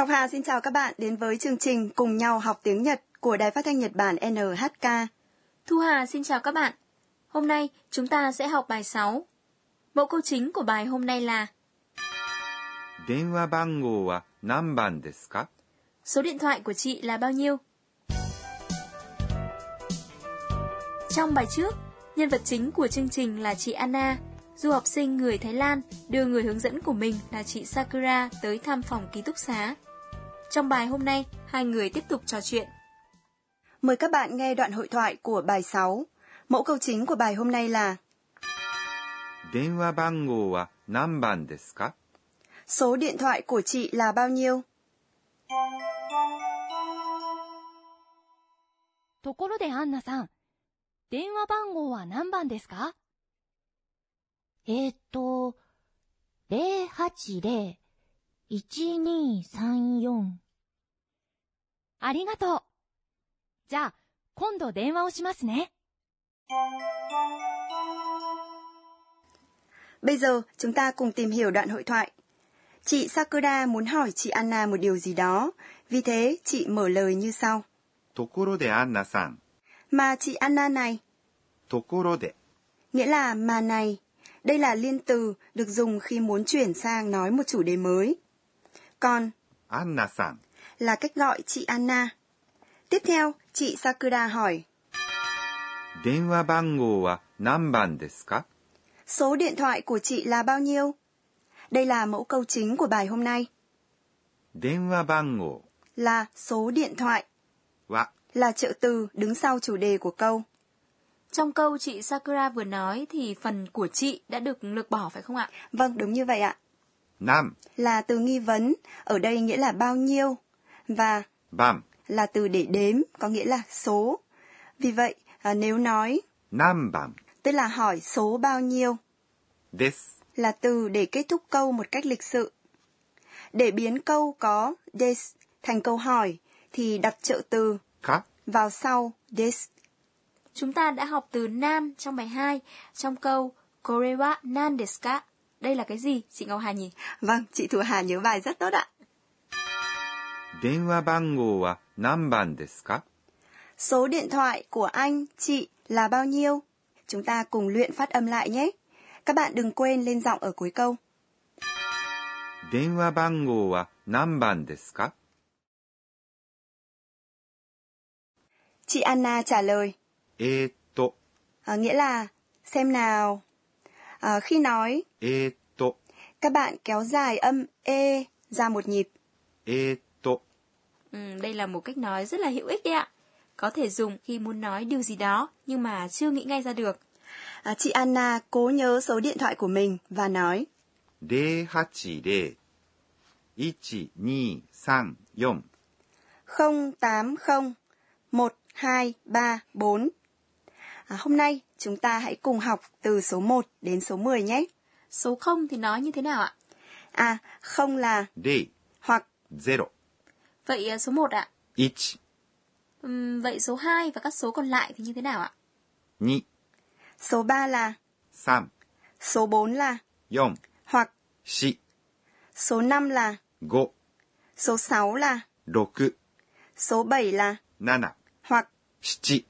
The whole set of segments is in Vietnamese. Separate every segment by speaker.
Speaker 1: Ngọc Hà xin chào các bạn đến với chương trình Cùng nhau học tiếng Nhật của Đài Phát thanh Nhật Bản NHK.
Speaker 2: Thu Hà xin chào các bạn. Hôm nay chúng ta sẽ học bài 6. Mẫu câu chính của bài hôm nay là Số điện thoại của chị là bao nhiêu? Trong bài trước, nhân vật chính của chương trình là chị Anna, du học sinh người Thái Lan đưa người hướng dẫn của mình là chị Sakura tới thăm phòng ký túc xá Trong bài hôm nay, hai người tiếp tục trò chuyện.
Speaker 1: Mời các bạn nghe đoạn hội thoại của bài 6. Mẫu câu chính của bài hôm nay là
Speaker 3: 電話番号は何番ですか
Speaker 1: Số điện thoại của chị là bao nhiêu?
Speaker 4: ところでアンナさん、電話番号は何番ですか
Speaker 5: えーっと、 080-1234。
Speaker 4: ありがとう。じゃあ、今度電話をしますね。
Speaker 1: Bây giờ chúng ta cùng tìm hiểu đoạn hội thoại. Chị Sakura muốn hỏi chị Anna một điều gì đó, vì thế chị mở lời như sau.
Speaker 3: ところでアンナさん。
Speaker 1: Mà chị Anna này,
Speaker 3: ところで
Speaker 1: nghĩa là mà này. Đây là liên từ được dùng khi muốn chuyển sang nói một chủ đề mới. Còn
Speaker 3: アンナさん。
Speaker 1: là cách gọi chị Anna. Tiếp theo, chị Sakura hỏi,
Speaker 3: 電話番号は何番ですか
Speaker 1: số điện thoại của chị là bao nhiêu? Đây là mẫu câu chính của bài hôm nay,
Speaker 3: 電話番号
Speaker 1: là số điện thoại,
Speaker 3: は
Speaker 1: là trợ từ đứng sau chủ đề của câu.
Speaker 2: Trong câu chị Sakura vừa nói thì phần của chị đã được lược bỏ phải không ạ?
Speaker 1: Vâng, đúng như vậy ạ.
Speaker 3: Nam
Speaker 1: là từ nghi vấn, ở đây nghĩa là bao nhiêu, và
Speaker 3: Bam
Speaker 1: là từ để đếm, có nghĩa là số. Vì vậy, à, nếu nói
Speaker 3: Nam bam
Speaker 1: tức là hỏi số bao nhiêu.
Speaker 3: This
Speaker 1: là từ để kết thúc câu một cách lịch sự. Để biến câu có this thành câu hỏi thì đặt trợ từ
Speaker 3: Ka
Speaker 1: vào sau this.
Speaker 2: Chúng ta đã học từ nam trong bài 2 trong câu Korewa nan desu ka Đây là cái gì, chị Ngọc Hà nhỉ?
Speaker 1: Vâng, chị Thu Hà nhớ bài rất tốt ạ.
Speaker 3: 電話番号は何番ですか
Speaker 1: Số điện thoại của anh, chị là bao nhiêu? Chúng ta cùng luyện phát âm lại nhé. Các bạn đừng quên lên giọng ở cuối câu.
Speaker 3: 電話番号は何番ですか
Speaker 1: Chị Anna trả lời,
Speaker 3: えーっと、
Speaker 1: à, nghĩa là xem nào. À, khi nói
Speaker 3: eto,
Speaker 1: các bạn kéo dài âm e ra một nhịp.
Speaker 3: Eto.
Speaker 2: Ừ, đây là một cách nói rất là hữu ích đấy ạ. Có thể dùng khi muốn nói điều gì đó nhưng mà chưa nghĩ ngay ra được.
Speaker 1: À, chị Anna cố nhớ số điện thoại của mình và nói
Speaker 3: 080 1234
Speaker 1: 080 1234 À, hôm nay chúng ta hãy cùng học từ số 1 đến số 10 nhé.
Speaker 2: Số 0 thì nói như thế nào ạ?
Speaker 1: À, không là 0、hoặc
Speaker 2: 0、Vậy à, số 1 ạ? 1、Ừm, vậy số 2 và các số còn lại thì như thế nào ạ?
Speaker 1: 2、số 3 là 3、số 4 là 4、hoặc 4、số 5 là 5、số 6 là 6、số 7 là 7、hoặc
Speaker 3: 7、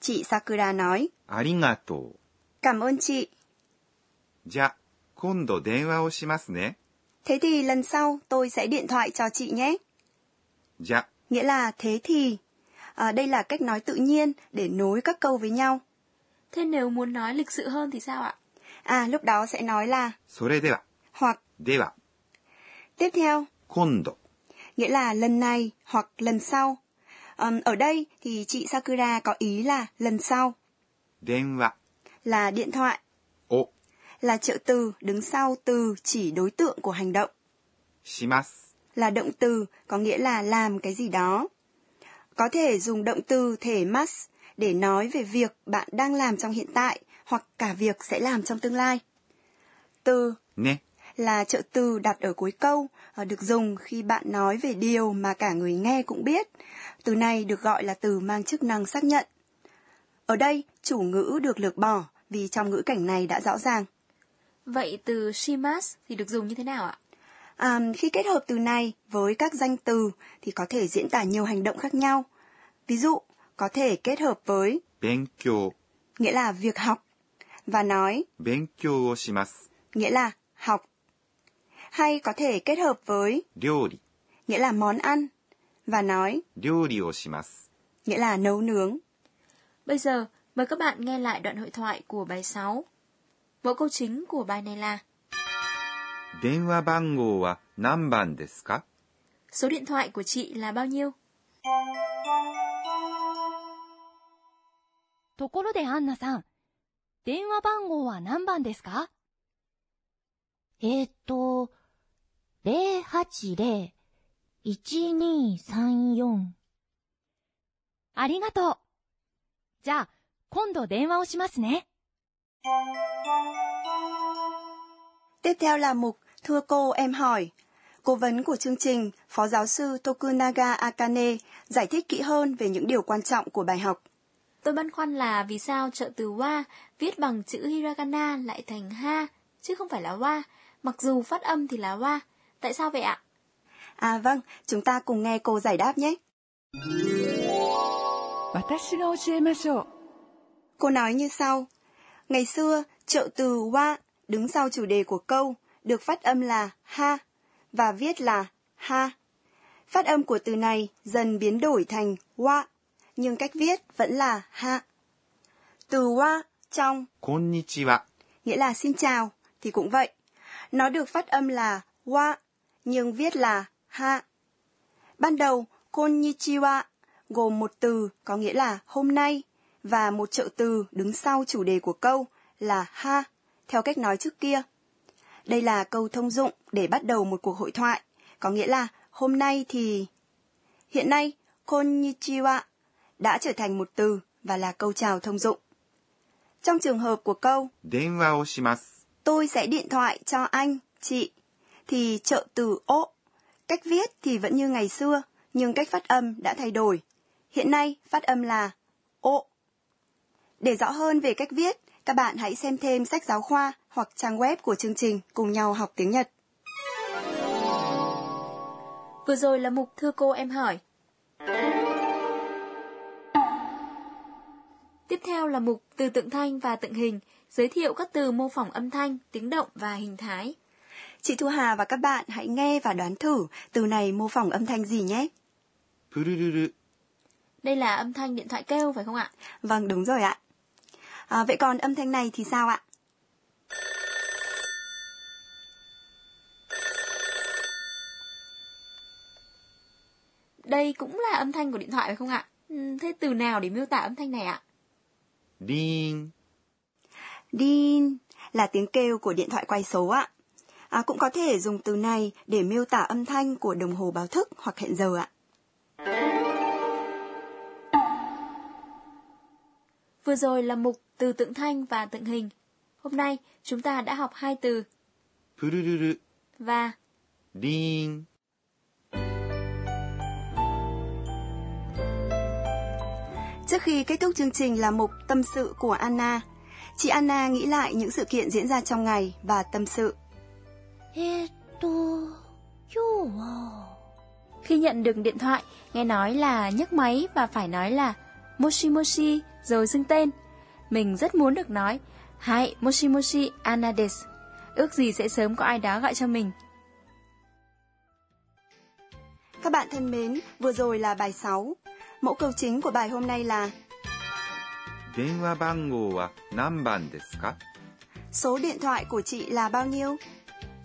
Speaker 1: chị Sakura nói,
Speaker 3: ありがとう。
Speaker 1: cảm ơn chị.
Speaker 3: じゃ、今度電話をしますね。
Speaker 1: Thế thì lần sau tôi sẽ điện thoại cho chị nhé.
Speaker 3: じゃ、
Speaker 1: Nghĩa là thế thì. À, đây là cách nói tự nhiên để nối các câu với nhau.
Speaker 2: Thế nếu muốn nói lịch sự hơn thì sao ạ?
Speaker 1: À, lúc đó sẽ nói là
Speaker 3: それでは、
Speaker 1: hoặc
Speaker 3: では、
Speaker 1: tiếp theo,
Speaker 3: 今度、
Speaker 1: nghĩa là lần này hoặc lần sau. Um, ở đây thì chị Sakura có ý là lần sau.
Speaker 3: Denwa
Speaker 1: là điện thoại.
Speaker 3: O
Speaker 1: là trợ từ đứng sau từ chỉ đối tượng của hành động.
Speaker 3: Shimasu
Speaker 1: là động từ có nghĩa là làm cái gì đó. Có thể dùng động từ thể mas để nói về việc bạn đang làm trong hiện tại hoặc cả việc sẽ làm trong tương lai. Từ
Speaker 3: ne
Speaker 1: là trợ từ đặt ở cuối câu, ờ, được dùng khi bạn nói về điều mà cả người nghe cũng biết. Từ này được gọi là từ mang chức năng xác nhận. Ở đây, chủ ngữ được lược bỏ vì trong ngữ cảnh này đã rõ ràng.
Speaker 2: Vậy từ shimas thì được dùng như thế nào ạ?
Speaker 1: À, khi kết hợp từ này với các danh từ thì có thể diễn tả nhiều hành động khác nhau. Ví dụ, có thể kết hợp với
Speaker 3: 勉強、
Speaker 1: nghĩa là việc học và nói
Speaker 3: 勉強をします。
Speaker 1: nghĩa là học. Hay có thể kết hợp với
Speaker 3: 料理、
Speaker 1: nghĩa là món ăn và nói
Speaker 3: 料理をします。
Speaker 1: nghĩa là nấu nướng.
Speaker 2: Bây giờ, mời các bạn nghe lại đoạn hội thoại của bài 6. Mẫu câu chính của bài này là
Speaker 3: 電話番号は何番ですか
Speaker 2: Số điện thoại của chị là bao nhiêu?
Speaker 4: ところでアンナさん、電話番号は何番ですか
Speaker 5: えーっと、 080-1234。
Speaker 4: ありがとう。じゃあ、今度電話をしますね。
Speaker 1: Tiếp theo là mục Thưa cô em hỏi. Cố vấn của chương trình, Phó giáo sư Tokunaga Akane giải thích kỹ hơn về những điều quan trọng của bài học.
Speaker 2: Tôi băn khoăn là vì sao trợ từ wa viết bằng chữ hiragana lại thành ha, chứ không phải là wa, mặc dù phát âm thì là wa. Tại sao vậy ạ?
Speaker 1: À vâng, chúng ta cùng nghe cô giải đáp nhé. Cô nói như sau. Ngày xưa, trợ từ wa đứng sau chủ đề của câu được phát âm là ha và viết là ha. Phát âm của từ này dần biến đổi thành wa, nhưng cách viết vẫn là ha. Từ wa trong
Speaker 3: Konnichiwa
Speaker 1: nghĩa là xin chào thì cũng vậy. Nó được phát âm là wa nhưng viết là ha. Ban đầu, konnichiwa gồm một từ có nghĩa là hôm nay và một trợ từ đứng sau chủ đề của câu là ha, theo cách nói trước kia. Đây là câu thông dụng để bắt đầu một cuộc hội thoại, có nghĩa là hôm nay thì... Hiện nay, konnichiwa đã trở thành một từ và là câu chào thông dụng. Trong trường hợp của câu Tôi sẽ điện thoại cho anh, chị thì trợ từ ô. Cách viết thì vẫn như ngày xưa, nhưng cách phát âm đã thay đổi. Hiện nay phát âm là ô. Để rõ hơn về cách viết, các bạn hãy xem thêm sách giáo khoa hoặc trang web của chương trình cùng nhau học tiếng Nhật.
Speaker 2: Vừa rồi là mục Thưa cô em hỏi. Tiếp theo là mục Từ tượng thanh và tượng hình, giới thiệu các từ mô phỏng âm thanh, tiếng động và hình thái.
Speaker 1: Chị Thu Hà và các bạn hãy nghe và đoán thử từ này mô phỏng âm thanh gì nhé.
Speaker 2: Đây là âm thanh điện thoại kêu phải không ạ?
Speaker 1: Vâng, đúng rồi ạ. À, vậy còn âm thanh này thì sao ạ?
Speaker 2: Đây cũng là âm thanh của điện thoại phải không ạ? Ừ, thế từ nào để miêu tả âm thanh này ạ?
Speaker 3: Ding.
Speaker 1: Ding là tiếng kêu của điện thoại quay số ạ. À, cũng có thể dùng từ này để miêu tả âm thanh của đồng hồ báo thức hoặc hẹn giờ ạ.
Speaker 2: Vừa rồi là mục từ tượng thanh và tượng hình. Hôm nay chúng ta đã học hai từ và
Speaker 3: ding.
Speaker 1: Trước khi kết thúc chương trình là mục tâm sự của Anna. Chị Anna nghĩ lại những sự kiện diễn ra trong ngày và tâm sự.
Speaker 2: Khi nhận được điện thoại, nghe nói là nhấc máy và phải nói là Moshimoshi rồi xưng tên. Mình rất muốn được nói Hai Moshimoshi Anades. Ước gì sẽ sớm có ai đó gọi cho mình.
Speaker 1: Các bạn thân mến, vừa rồi là bài 6. Mẫu câu chính của bài hôm nay là Số điện thoại của chị là bao nhiêu?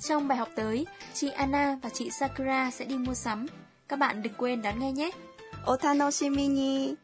Speaker 2: Trong bài học tới, chị Anna và chị Sakura sẽ đi mua sắm. Các bạn đừng quên đón nghe nhé.
Speaker 1: Otanoshimi ni!